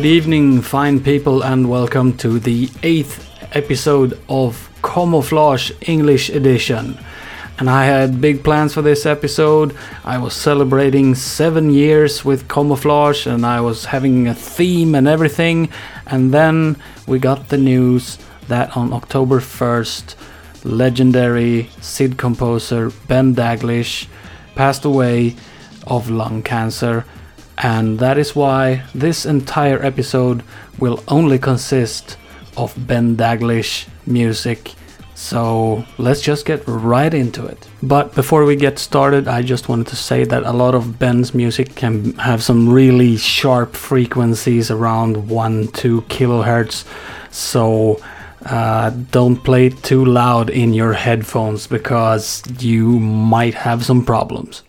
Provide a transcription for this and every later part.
Good evening, fine people, and welcome to the eighth episode of Commoflage English Edition. And I had big plans for this episode. I was celebrating seven years with Commoflage, and I was having a theme and everything. And then we got the news that on October 1st, legendary SID composer Ben Daglish passed away of lung cancer and that is why this entire episode will only consist of Ben Daglish music. So let's just get right into it. But before we get started, I just wanted to say that a lot of Ben's music can have some really sharp frequencies around 1 2 kilohertz. So uh, don't play too loud in your headphones because you might have some problems.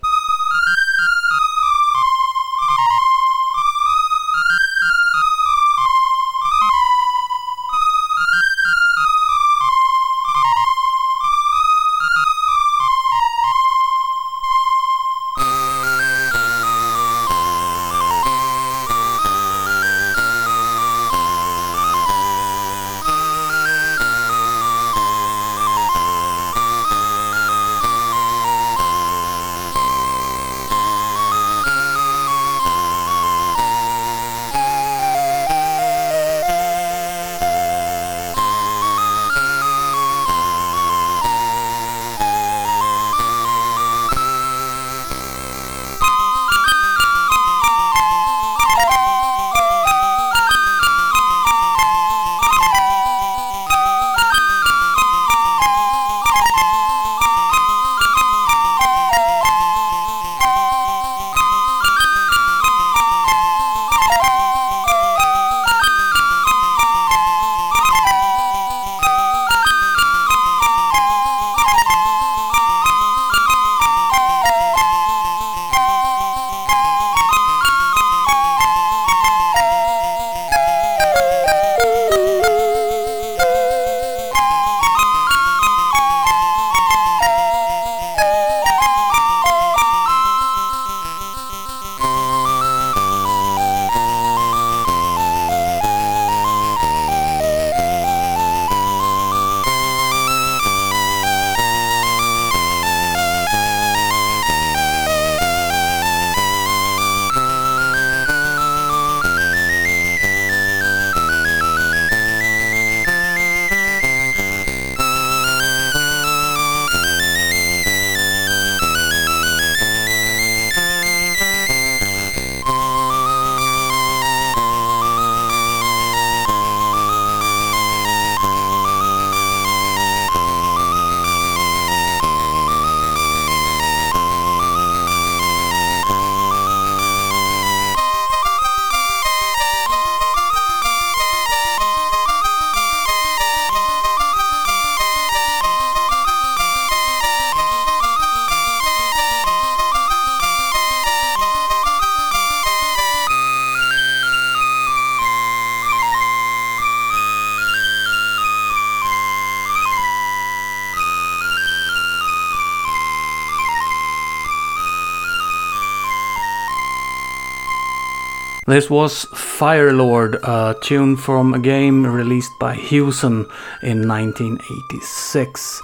This was Firelord, a tune from a game released by Hewson in 1986.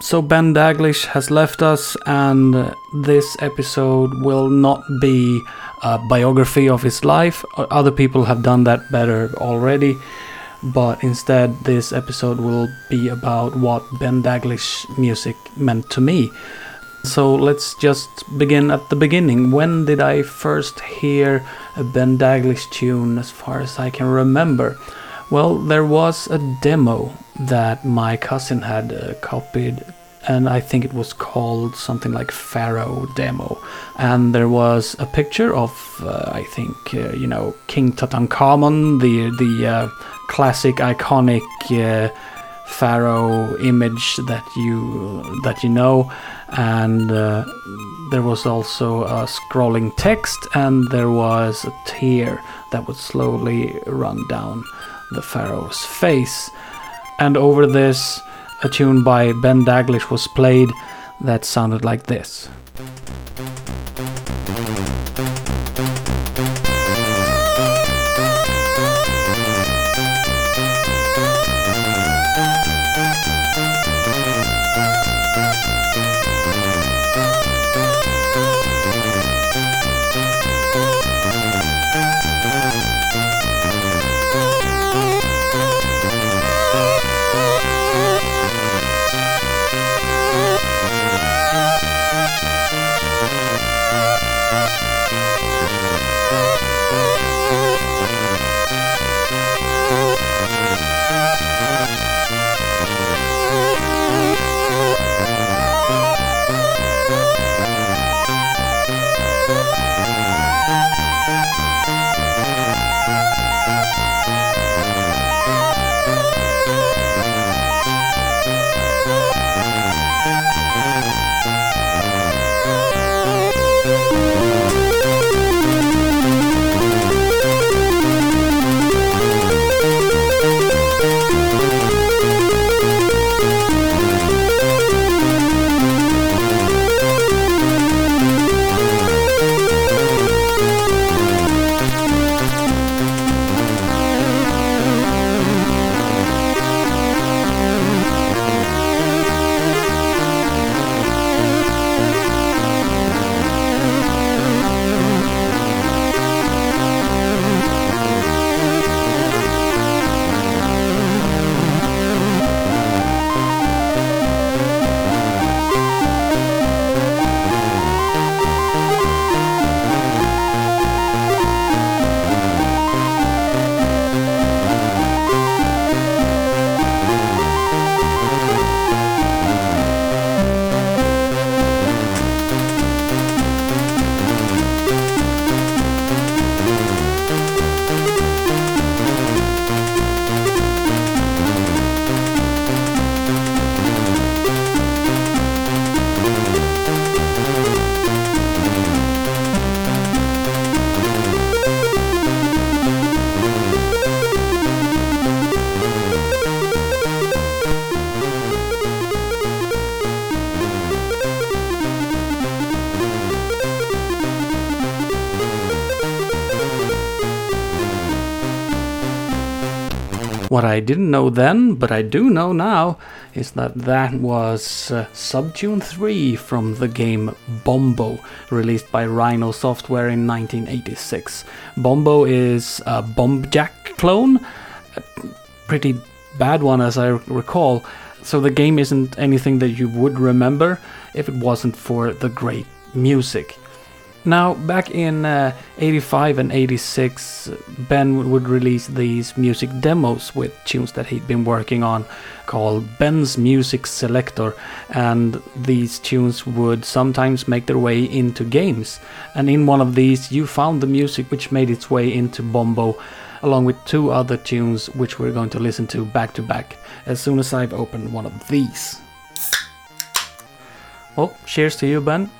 So Ben Daglish has left us, and uh, this episode will not be a biography of his life. Other people have done that better already, but instead, this episode will be about what Ben Daglish music meant to me. So let's just begin at the beginning. When did I first hear a Ben Daglish tune as far as I can remember? Well, there was a demo that my cousin had uh, copied, and I think it was called something like Pharaoh Demo. And there was a picture of, uh, I think, uh, you know, King Tutankhamun, the the uh, classic, iconic uh, pharaoh image that you that you know and uh, there was also a scrolling text and there was a tear that would slowly run down the pharaoh's face. And over this a tune by ben daglish was played that sounded like this I didn't know then, but I do know now, is that that was uh, Subtune 3 from the game Bombo, released by Rino Software in 1986. Bombo is a Bombjack clone, a pretty bad one as I recall, so the game isn't anything that you would remember if it wasn't for the great music. Now, back in uh, 85 and 86, Ben would release these music demos with tunes that he'd been working on called Ben's Music Selector, and these tunes would sometimes make their way into games. And in one of these, you found the music which made its way into Bombo, along with two other tunes which we're going to listen to back to back as soon as I've opened one of these. Well, cheers to you, Ben.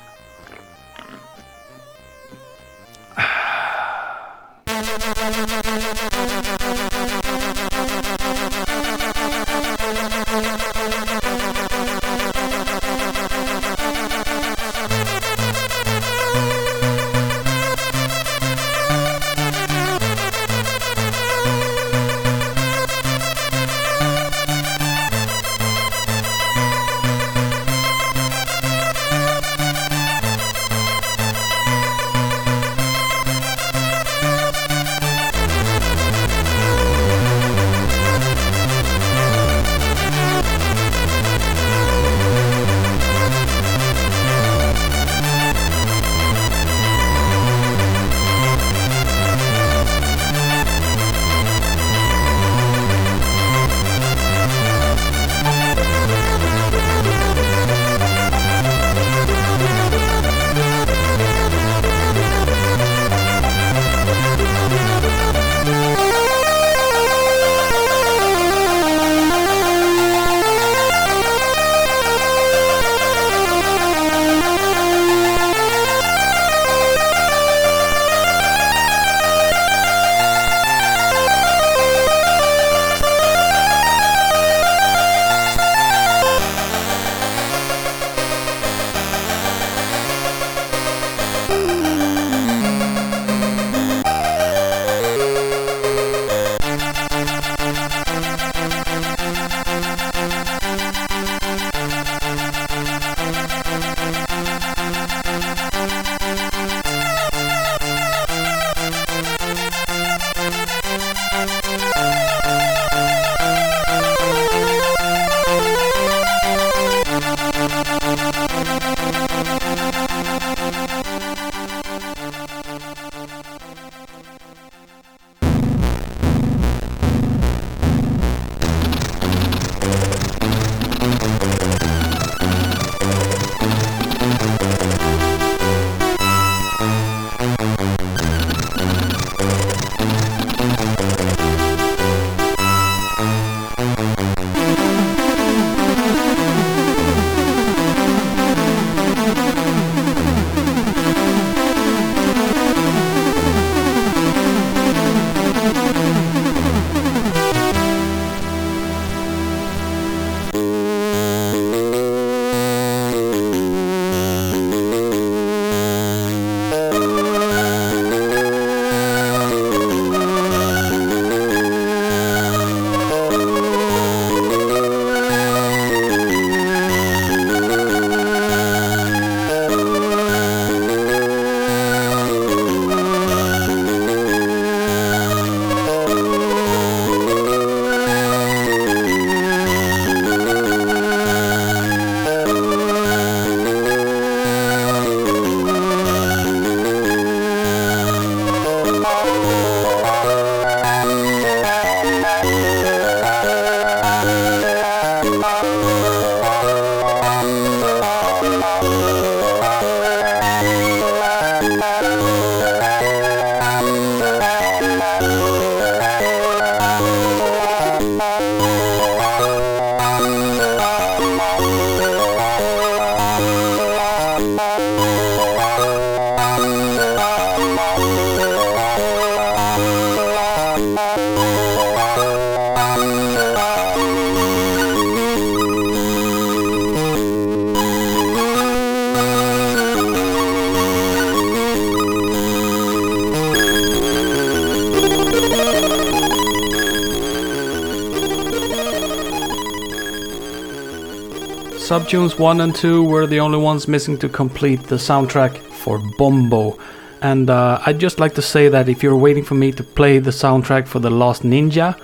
Subtunes 1 and 2 were the only ones missing to complete the soundtrack for Bombo. And uh, I'd just like to say that if you're waiting for me to play the soundtrack for The Last Ninja,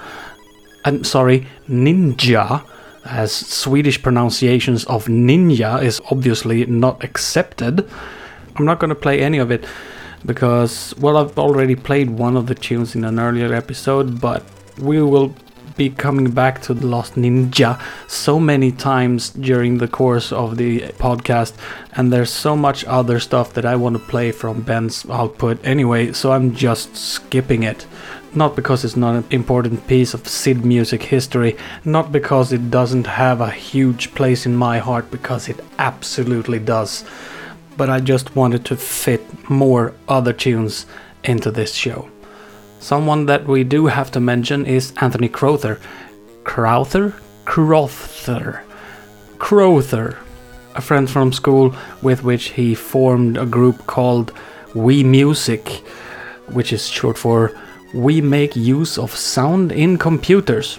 I'm sorry, Ninja, as Swedish pronunciations of ninja is obviously not accepted, I'm not going to play any of it because, well, I've already played one of the tunes in an earlier episode, but we will be coming back to the Last Ninja so many times during the course of the podcast, and there's so much other stuff that I want to play from Ben's output anyway, so I'm just skipping it. Not because it's not an important piece of SID music history, not because it doesn't have a huge place in my heart, because it absolutely does. But I just wanted to fit more other tunes into this show. Someone that we do have to mention is Anthony Crowther. Crowther? Crowther. Crowther. A friend from school with which he formed a group called We Music, which is short for We Make Use of Sound in Computers.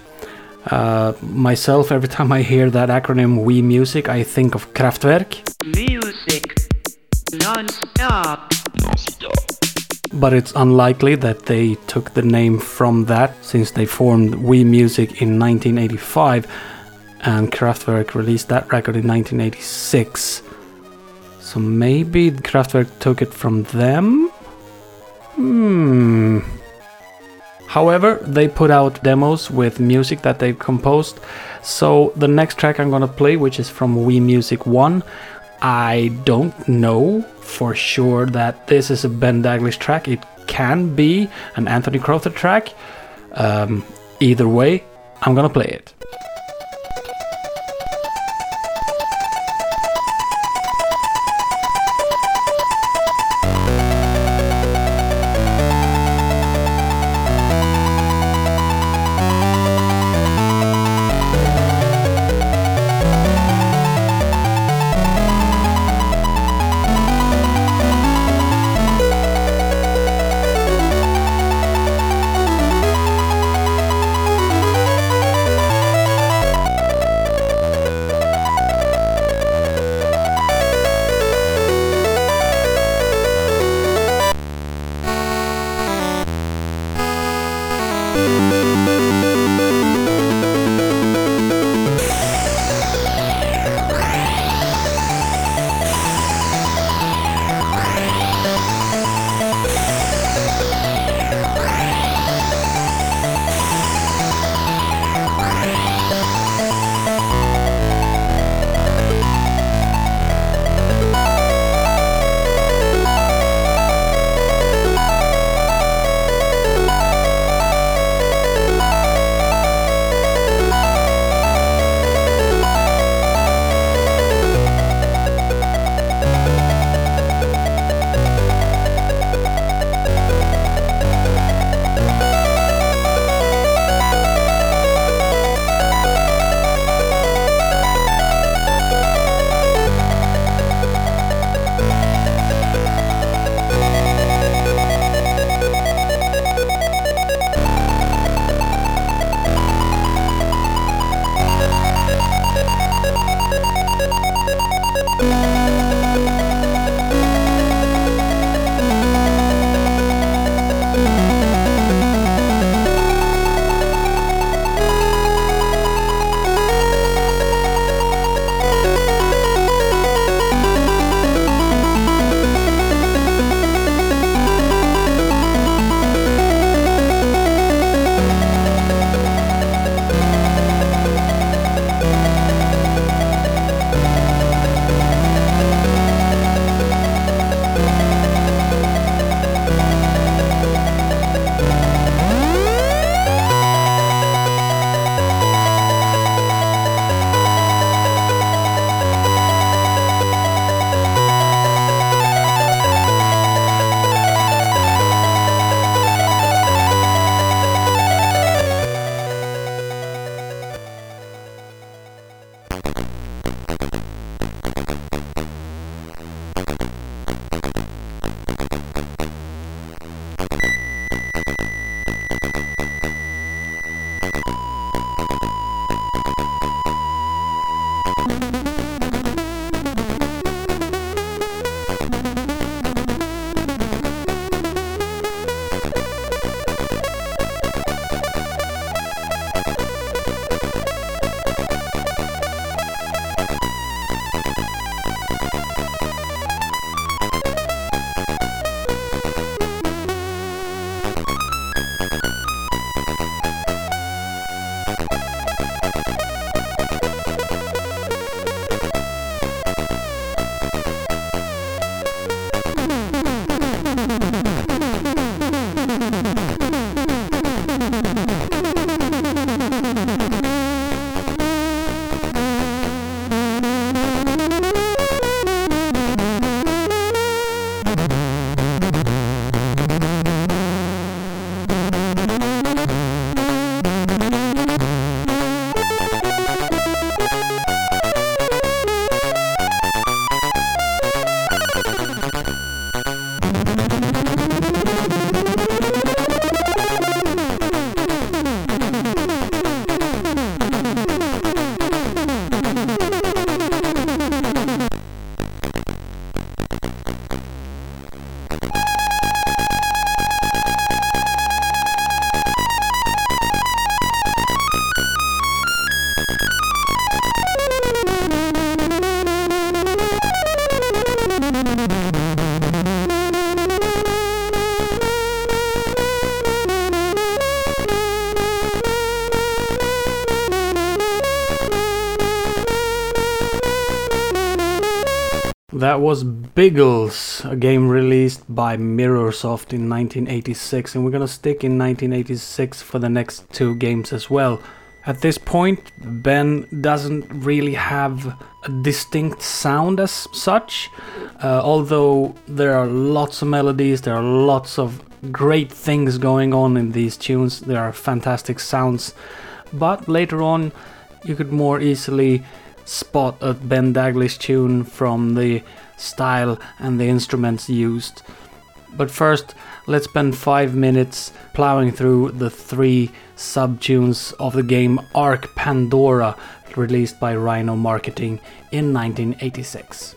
Uh, myself, every time I hear that acronym We Music, I think of Kraftwerk. Music. Non-stop. But it's unlikely that they took the name from that since they formed We Music in 1985 and Kraftwerk released that record in 1986. So maybe Kraftwerk took it from them? Hmm. However, they put out demos with music that they've composed. So the next track I'm gonna play, which is from We Music 1, I don't know for sure that this is a Ben Daglish track. It can be an Anthony Crowther track. Um, either way, I'm gonna play it. That was Biggles, a game released by Mirrorsoft in 1986, and we're gonna stick in 1986 for the next two games as well. At this point, Ben doesn't really have a distinct sound as such, uh, although there are lots of melodies, there are lots of great things going on in these tunes, there are fantastic sounds, but later on, you could more easily spot a Ben Daglish tune from the style and the instruments used. But first, let's spend five minutes plowing through the three sub tunes of the game Ark Pandora, released by Rino Marketing in 1986.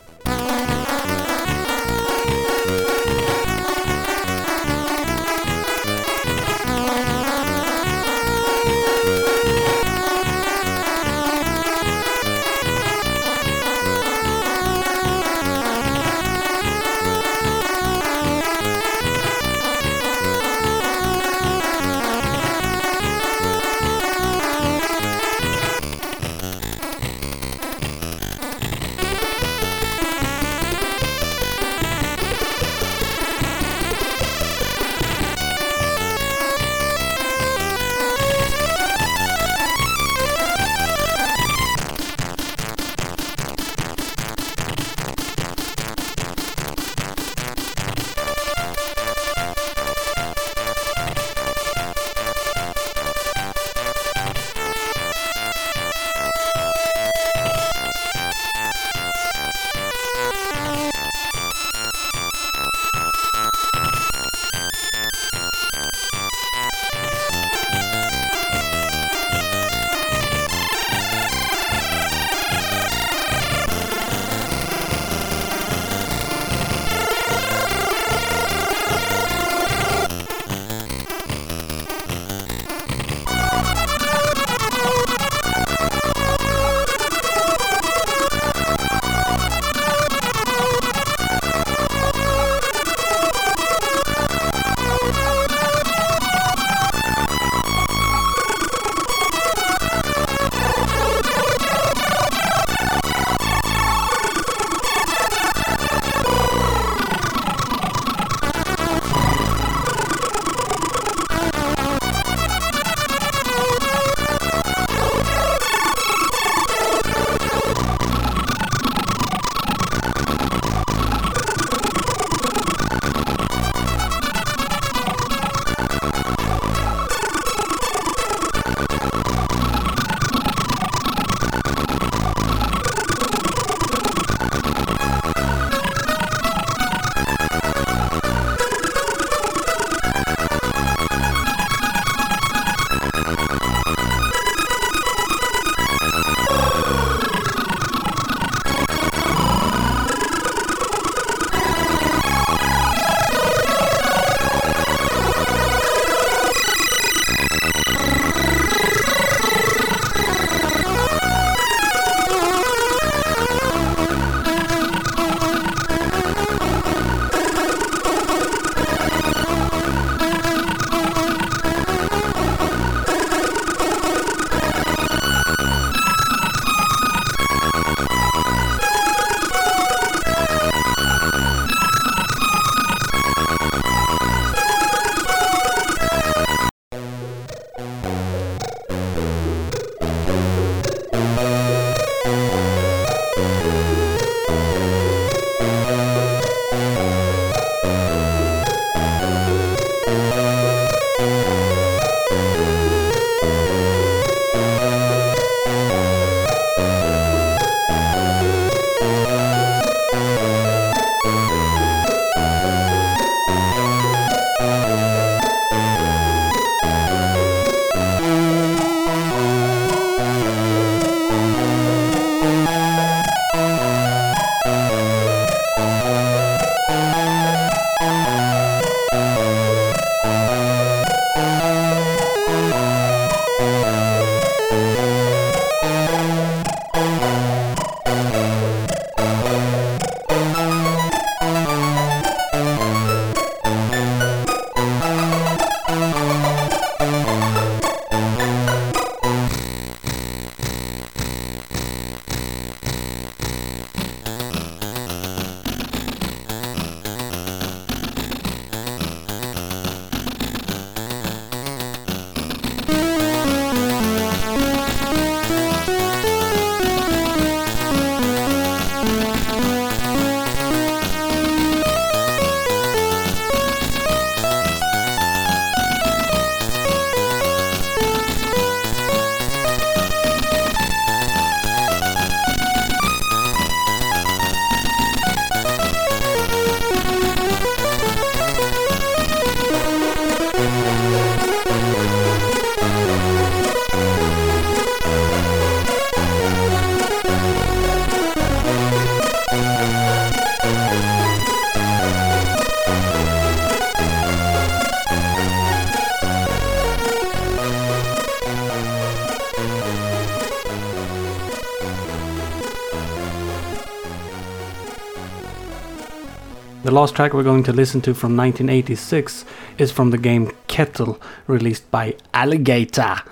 The last track we're going to listen to from 1986 is from the game Kettle, released by Alligata.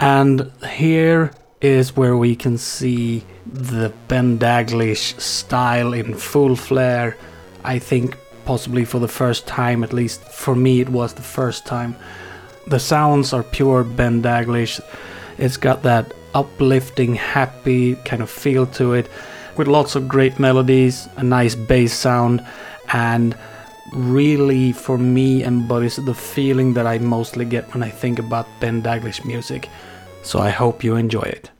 And here is where we can see the Ben Daglish style in full flare. I think possibly for the first time, at least for me, it was the first time. The sounds are pure Ben Daglish. It's got that uplifting, happy kind of feel to it with lots of great melodies, a nice bass sound, and really for me embodies the feeling that I mostly get when I think about Ben Daglish music. So I hope you enjoy it.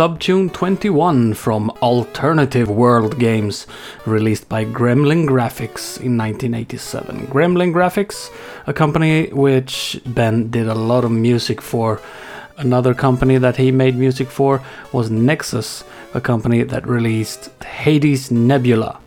Subtune 21 from Alternative World Games, released by Gremlin Graphics in 1987. Gremlin Graphics, a company which Ben did a lot of music for. Another company that he made music for was Nexus, a company that released Hades Nebula.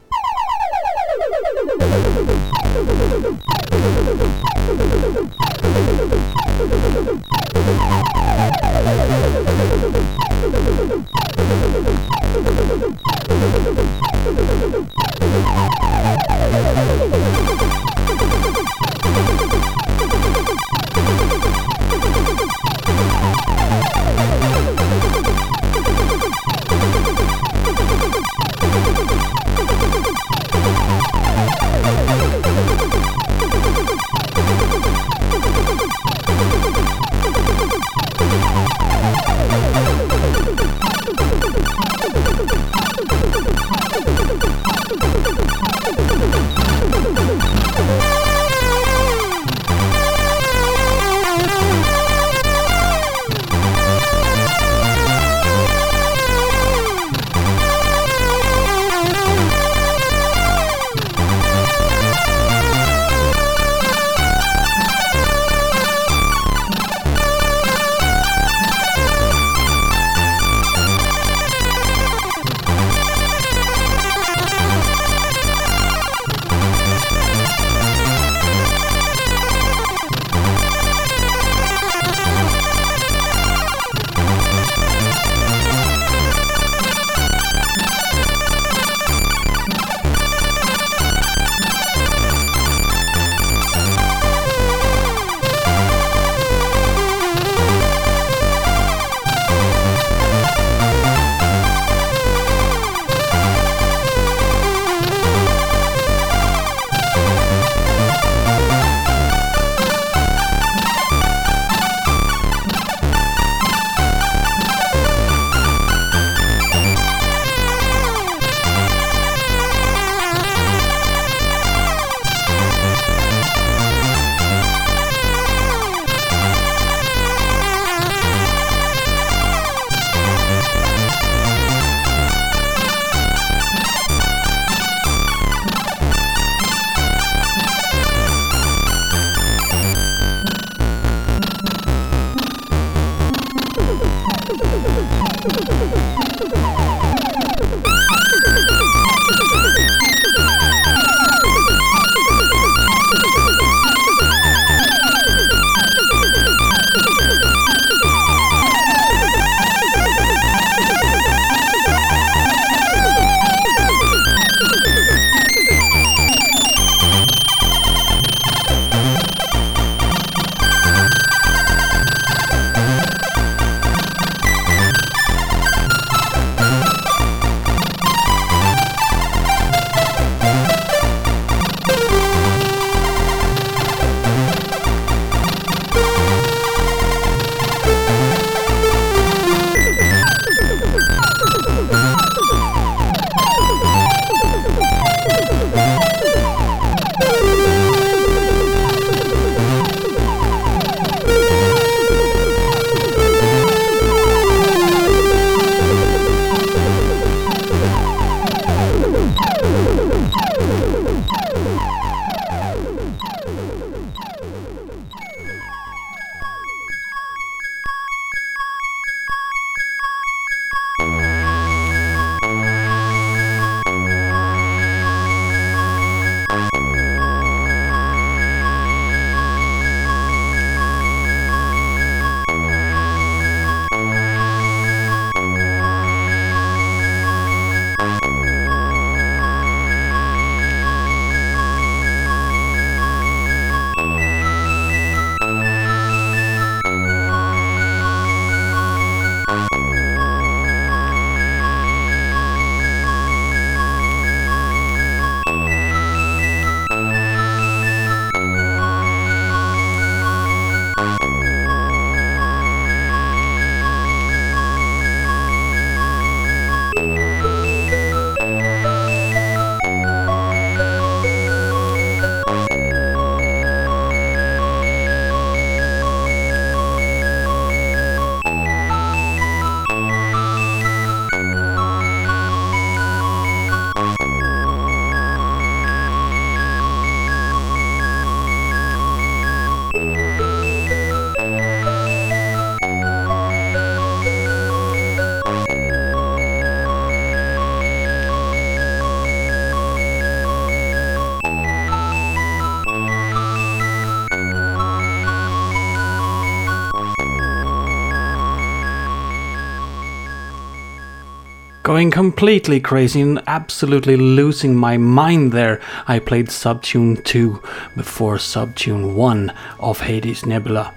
Going completely crazy and absolutely losing my mind there, I played Subtune 2 before Subtune 1 of Hades Nebula.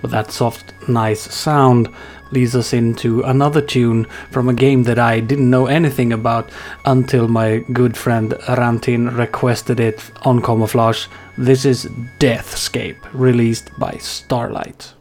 But that soft, nice sound leads us into another tune from a game that I didn't know anything about until my good friend Rantin requested it on Commoflage. This is Deathscape, released by Starlight.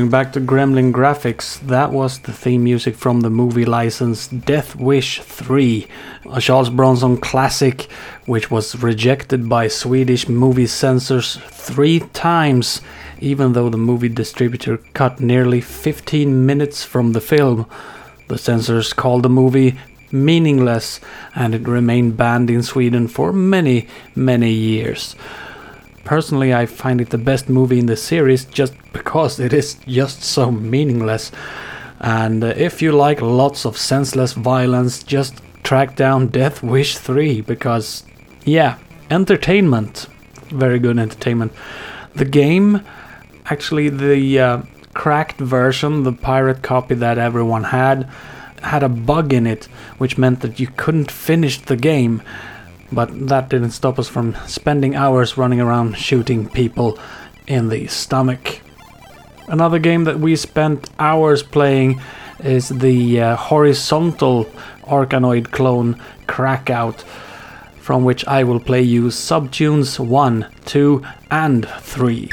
Going back to Gremlin graphics, that was the theme music from the movie license Death Wish 3, a Charles Bronson classic which was rejected by Swedish movie censors three times, even though the movie distributor cut nearly 15 minutes from the film. The censors called the movie meaningless and it remained banned in Sweden for many, many years. Personally, I find it the best movie in the series just because it is just so meaningless. And uh, if you like lots of senseless violence, just track down Death Wish 3 because, yeah, entertainment. Very good entertainment. The game, actually, the uh, cracked version, the pirate copy that everyone had, had a bug in it, which meant that you couldn't finish the game but that didn't stop us from spending hours running around shooting people in the stomach. Another game that we spent hours playing is the uh, horizontal Arkanoid clone Crackout, from which I will play you subtunes 1, 2, and 3.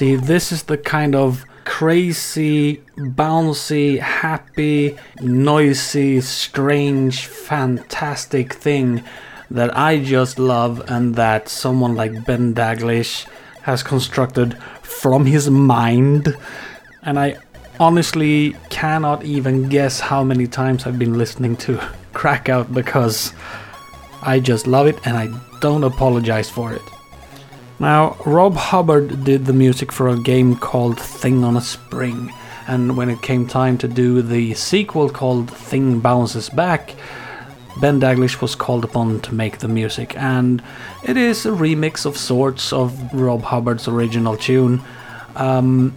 See, this is the kind of crazy, bouncy, happy, noisy, strange, fantastic thing that I just love and that someone like Ben Daglish has constructed from his mind. And I honestly cannot even guess how many times I've been listening to Crackout because I just love it and I don't apologize for it. Now, Rob Hubbard did the music for a game called Thing on a Spring, and when it came time to do the sequel called Thing Bounces Back, Ben Daglish was called upon to make the music, and it is a remix of sorts of Rob Hubbard's original tune. Um,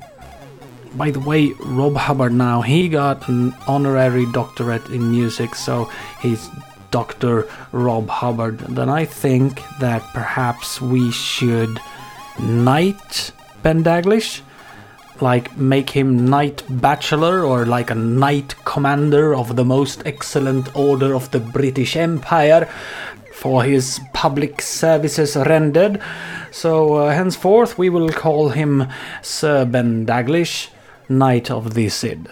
by the way, Rob Hubbard now he got an honorary doctorate in music, so he's Dr. Rob Hubbard, then I think that perhaps we should knight Ben Daglish. Like make him Knight Bachelor or like a Knight Commander of the most excellent order of the British Empire for his public services rendered. So uh, henceforth we will call him Sir Ben Daglish, Knight of the SID.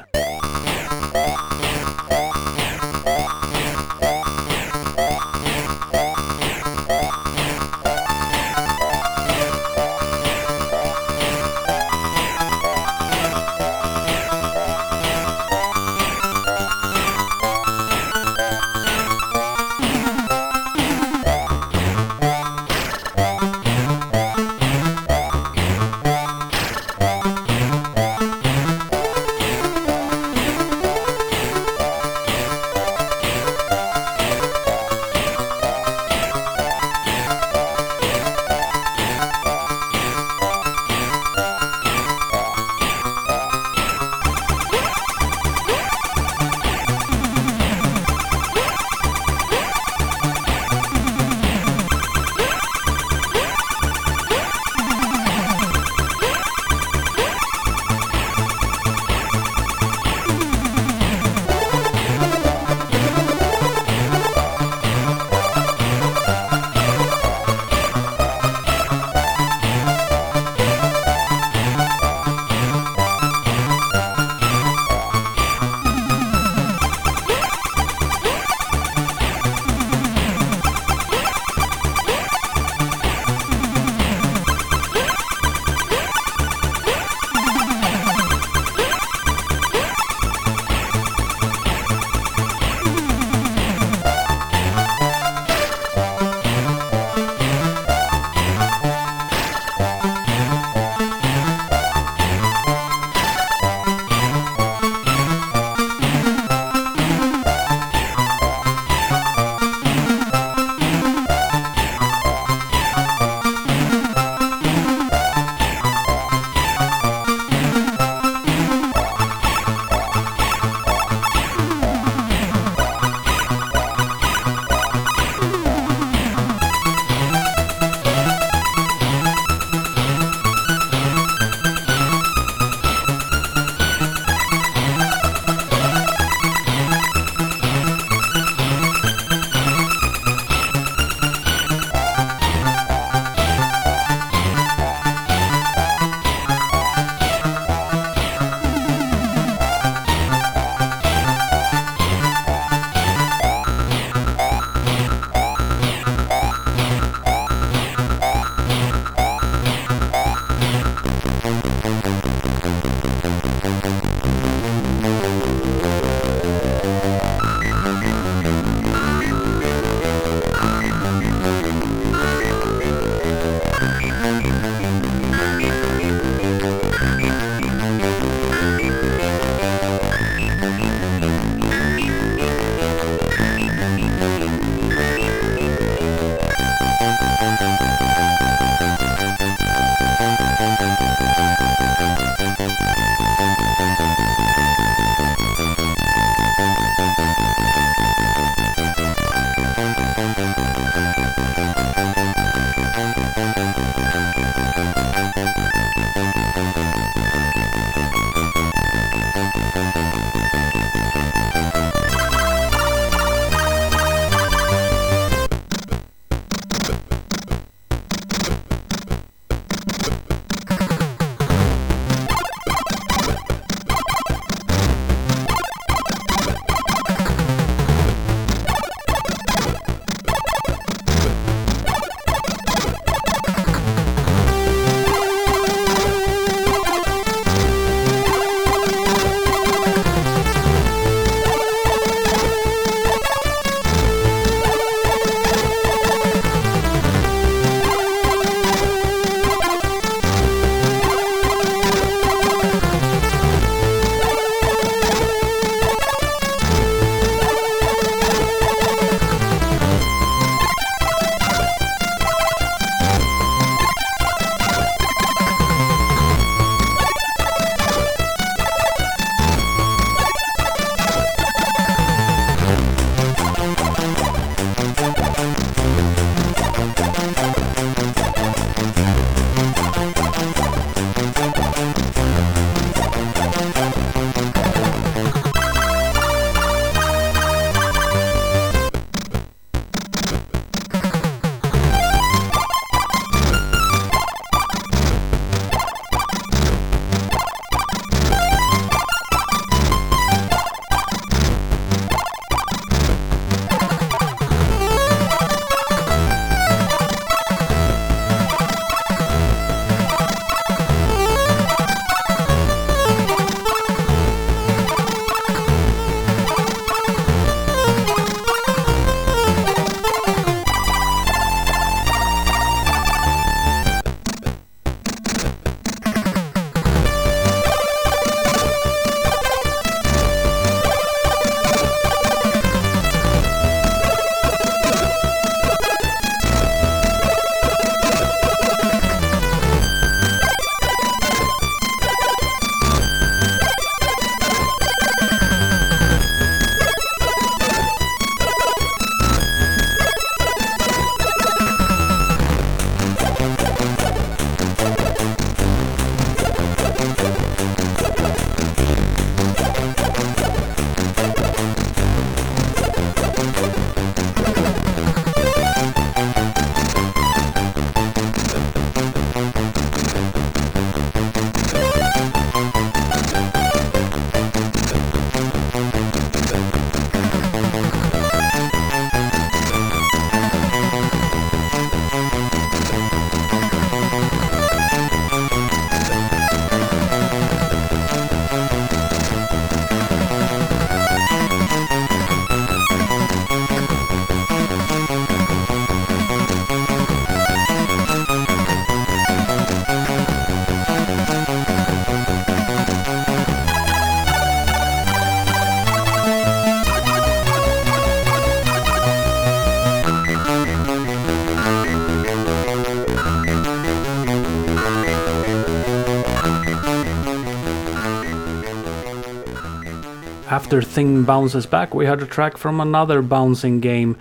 After Thing bounces back, we had a track from another bouncing game,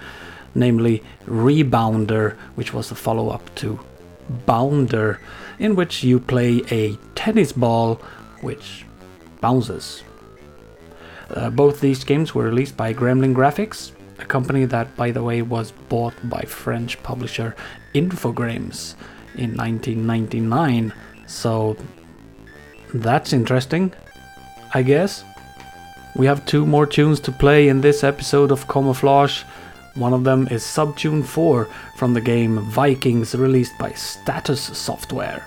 namely Rebounder, which was the follow up to Bounder, in which you play a tennis ball which bounces. Uh, both these games were released by Gremlin Graphics, a company that, by the way, was bought by French publisher Infogrames in 1999. So that's interesting, I guess. We have two more tunes to play in this episode of Commoflage. One of them is Subtune 4 from the game Vikings, released by Status Software.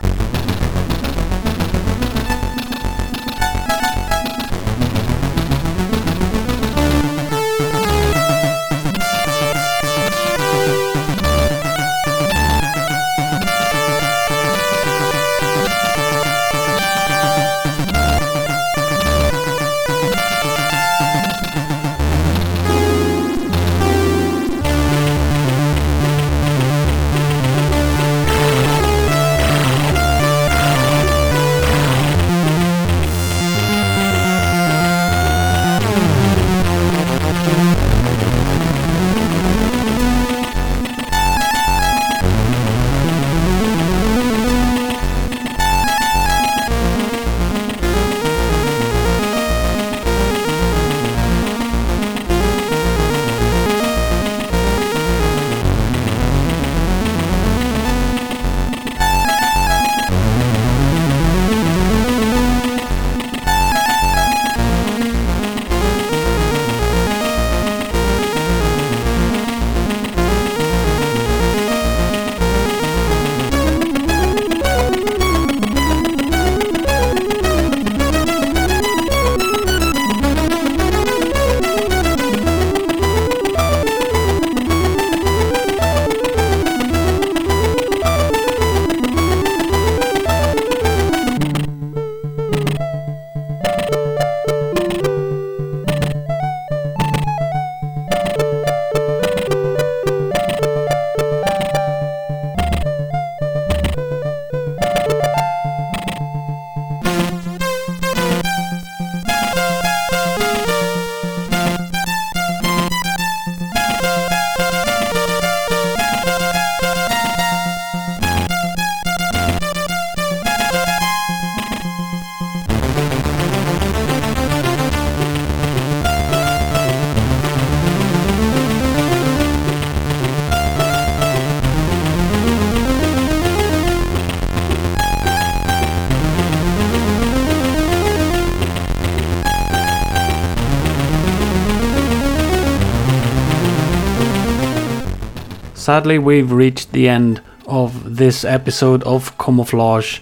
Sadly, we've reached the end of this episode of Commoflage,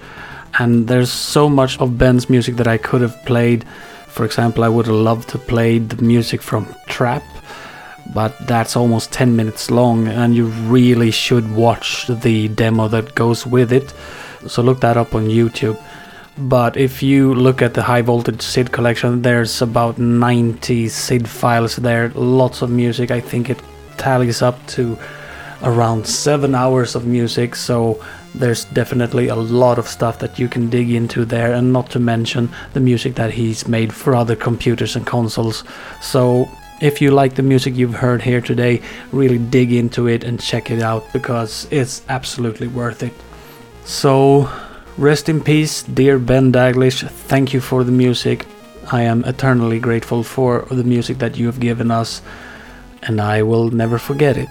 and there's so much of Ben's music that I could have played. For example, I would have loved to play the music from Trap, but that's almost 10 minutes long, and you really should watch the demo that goes with it. So look that up on YouTube. But if you look at the high voltage SID collection, there's about 90 SID files there, lots of music. I think it tallies up to around seven hours of music, so there's definitely a lot of stuff that you can dig into there, and not to mention the music that he's made for other computers and consoles. So if you like the music you've heard here today, really dig into it and check it out because it's absolutely worth it. So, rest in peace, dear Ben Daglish. Thank you for the music. I am eternally grateful for the music that you have given us, and I will never forget it.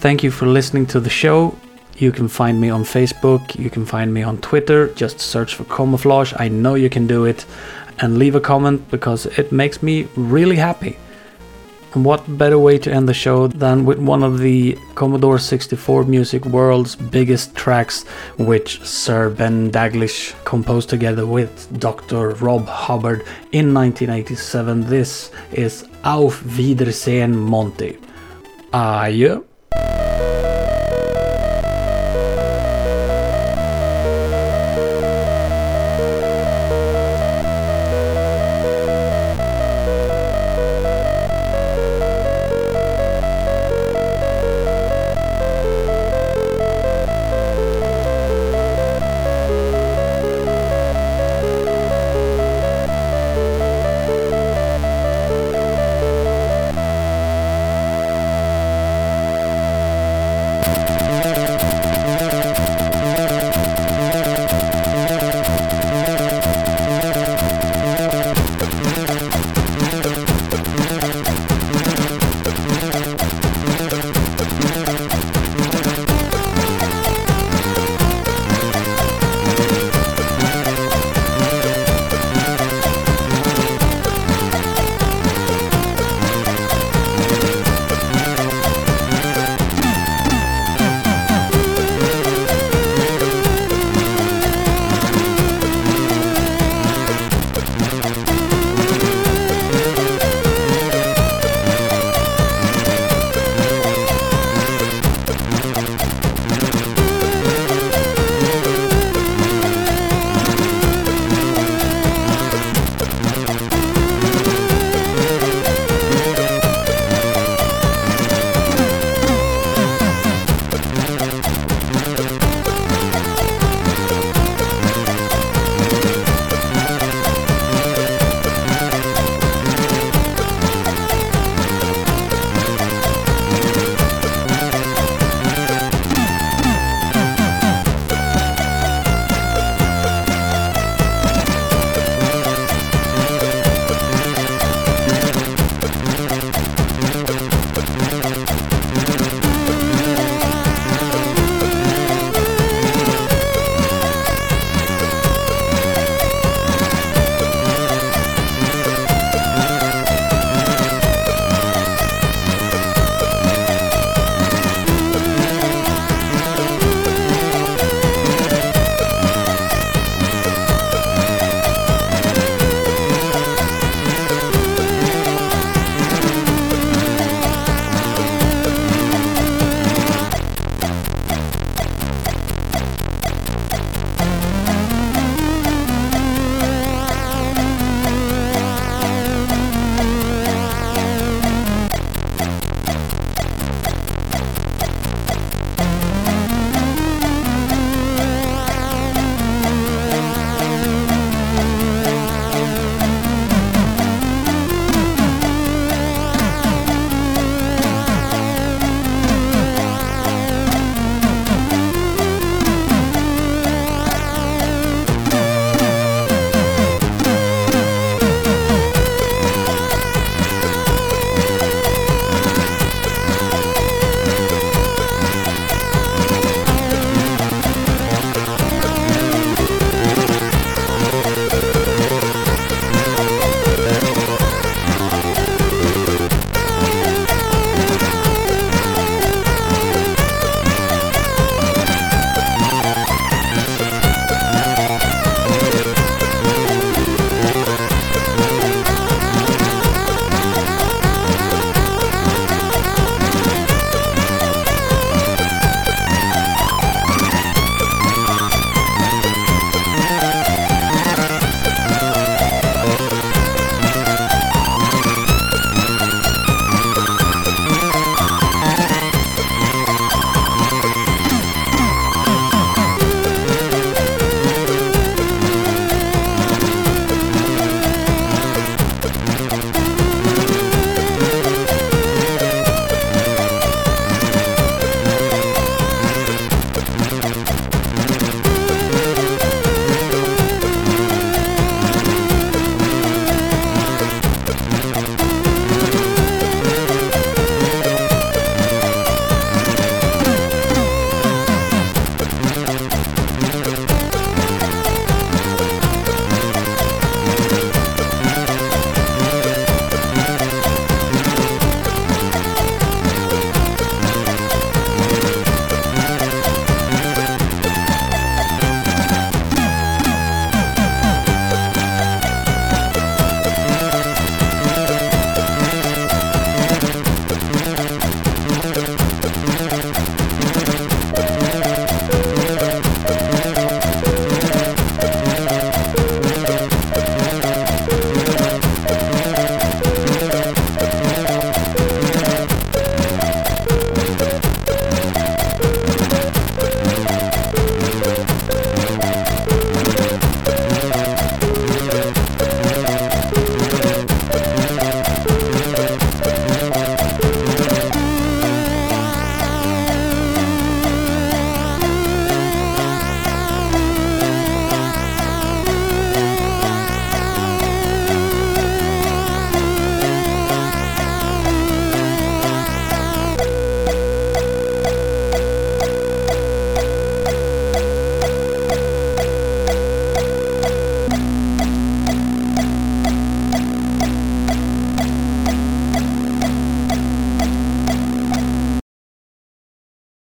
Thank you for listening to the show. You can find me on Facebook, you can find me on Twitter, just search for Commoflage. I know you can do it. And leave a comment because it makes me really happy. And what better way to end the show than with one of the Commodore 64 music world's biggest tracks, which Sir Ben Daglish composed together with Dr. Rob Hubbard in 1987. This is Auf Wiedersehen Monty. Adjö.